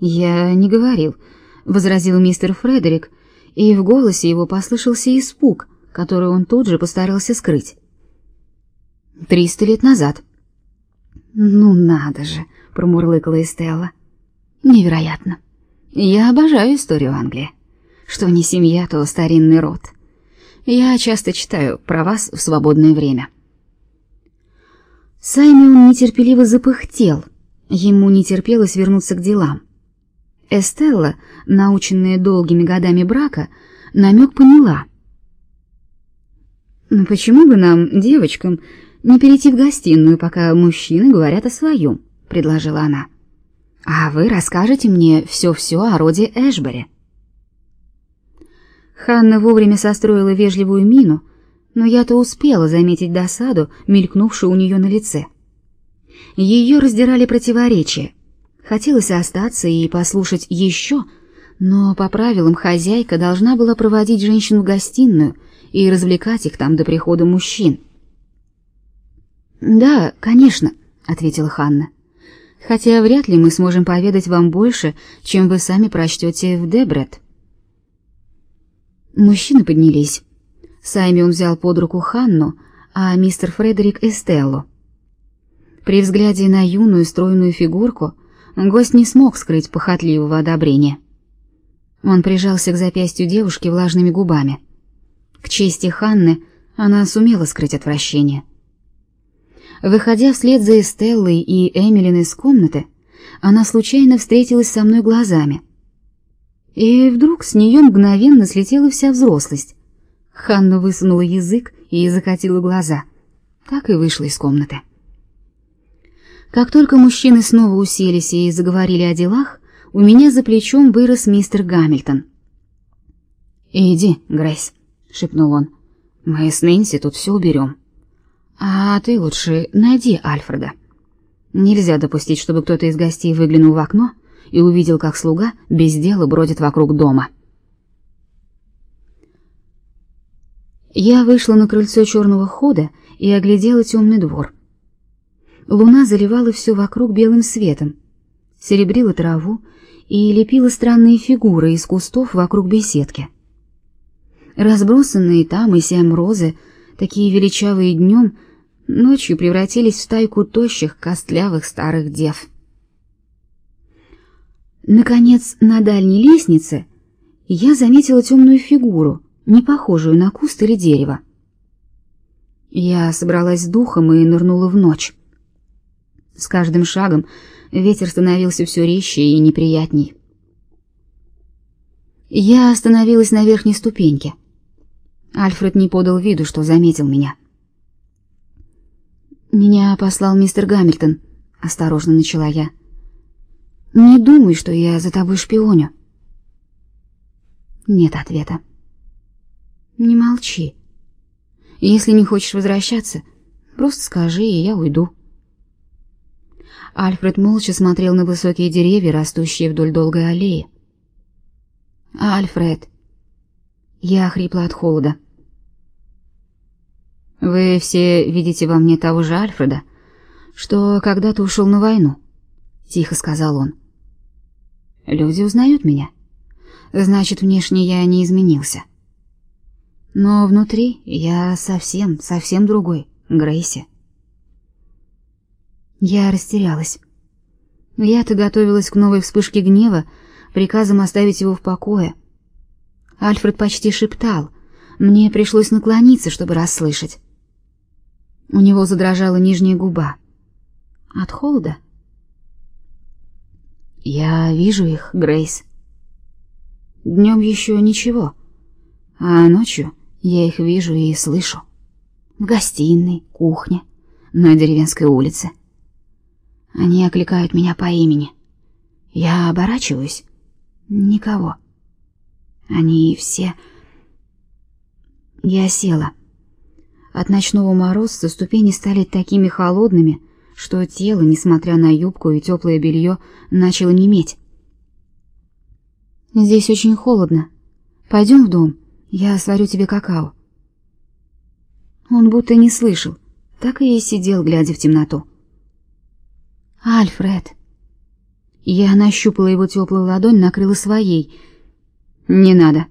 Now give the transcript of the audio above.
Я не говорил, возразил мистер Фредерик, и в голосе его послышался испуг, который он тут же постарался скрыть. Триста лет назад. Ну надо же, промурлыкала Эстелла. Невероятно. Я обожаю историю Англии. Что не семья, то старинный род. Я часто читаю про вас в свободное время. Саймон нетерпеливо запыхтел. Ему не терпелось вернуться к делам. Эстелла, наученная долгими годами брака, намек поняла. «Ну почему бы нам, девочкам, не перейти в гостиную, пока мужчины говорят о своем?» — предложила она. «А вы расскажете мне все-все о роде Эшбери». Ханна вовремя состроила вежливую мину, но я-то успела заметить досаду, мелькнувшую у нее на лице. Ее раздирали противоречия. Хотелось остаться и послушать еще, но по правилам хозяйка должна была проводить женщин в гостиную и развлекать их там до прихода мужчин. «Да, конечно», — ответила Ханна. «Хотя вряд ли мы сможем поведать вам больше, чем вы сами прочтете в Дебрет». Мужчины поднялись. Саймон взял под руку Ханну, а мистер Фредерик Эстеллу. При взгляде на юную стройную фигурку гость не смог скрыть похотливого одобрения. Он прижался к запястью девушки влажными губами. К чести Ханны она сумела скрыть отвращение. Выходя вслед за Эстеллой и Эмилин из комнаты, она случайно встретилась со мной глазами. И вдруг с нее мгновенно слетела вся взрослость. Ханна высунула язык и закатила глаза. Так и вышла из комнаты. Как только мужчины снова уселись и заговорили о делах, у меня за плечом вырос мистер Гамильтон. «Иди, Грейс», — шепнул он. «Мы с Нэнси тут все уберем. А ты лучше найди Альфреда. Нельзя допустить, чтобы кто-то из гостей выглянул в окно и увидел, как слуга без дела бродит вокруг дома». Я вышла на крыльцо черного хода и оглядела темный двор. Луна заливала все вокруг белым светом, серебрила траву и лепила странные фигуры из кустов вокруг беседки. Разбросанные там и сям розы, такие величавые днем, ночью превратились в стайку тощих, костлявых старых дев. Наконец, на дальней лестнице я заметила темную фигуру, не похожую на куст или дерево. Я собралась с духом и нырнула в ночь. С каждым шагом ветер становился все резче и неприятней. Я остановилась на верхней ступеньке. Альфред не подал виду, что заметил меня. Меня послал мистер Гамильтон, осторожно начала я. Не думай, что я за тобой шпионю. Нет ответа. Не молчи. Если не хочешь возвращаться, просто скажи, и я уйду. Альфред молча смотрел на высокие деревья, растущие вдоль долгой аллеи. Альфред. Я хрипла от холода. Вы все видите во мне того же Альфреда, что когда-то ушел на войну, тихо сказал он. Люди узнают меня. Значит, внешне я не изменился. Но внутри я совсем, совсем другой, Грейси. Я растерялась. Я-то готовилась к новой вспышке гнева, приказом оставить его в покое. Альфред почти шептал. Мне пришлось наклониться, чтобы расслышать. У него задрожала нижняя губа. От холода? Я вижу их, Грейс. Днем еще ничего, а ночью я их вижу и слышу. В гостиной, кухне, на деревенской улице. Они окликают меня по имени. Я оборачиваюсь. Никого. Они все... Я села. От ночного мороза ступени стали такими холодными, что тело, несмотря на юбку и теплое белье, начало неметь. Здесь очень холодно. Пойдем в дом, я сварю тебе какао. Он будто не слышал, так и сидел, глядя в темноту. Альфред. Я нащупала его теплую ладонь, накрыла своей. «Не надо»,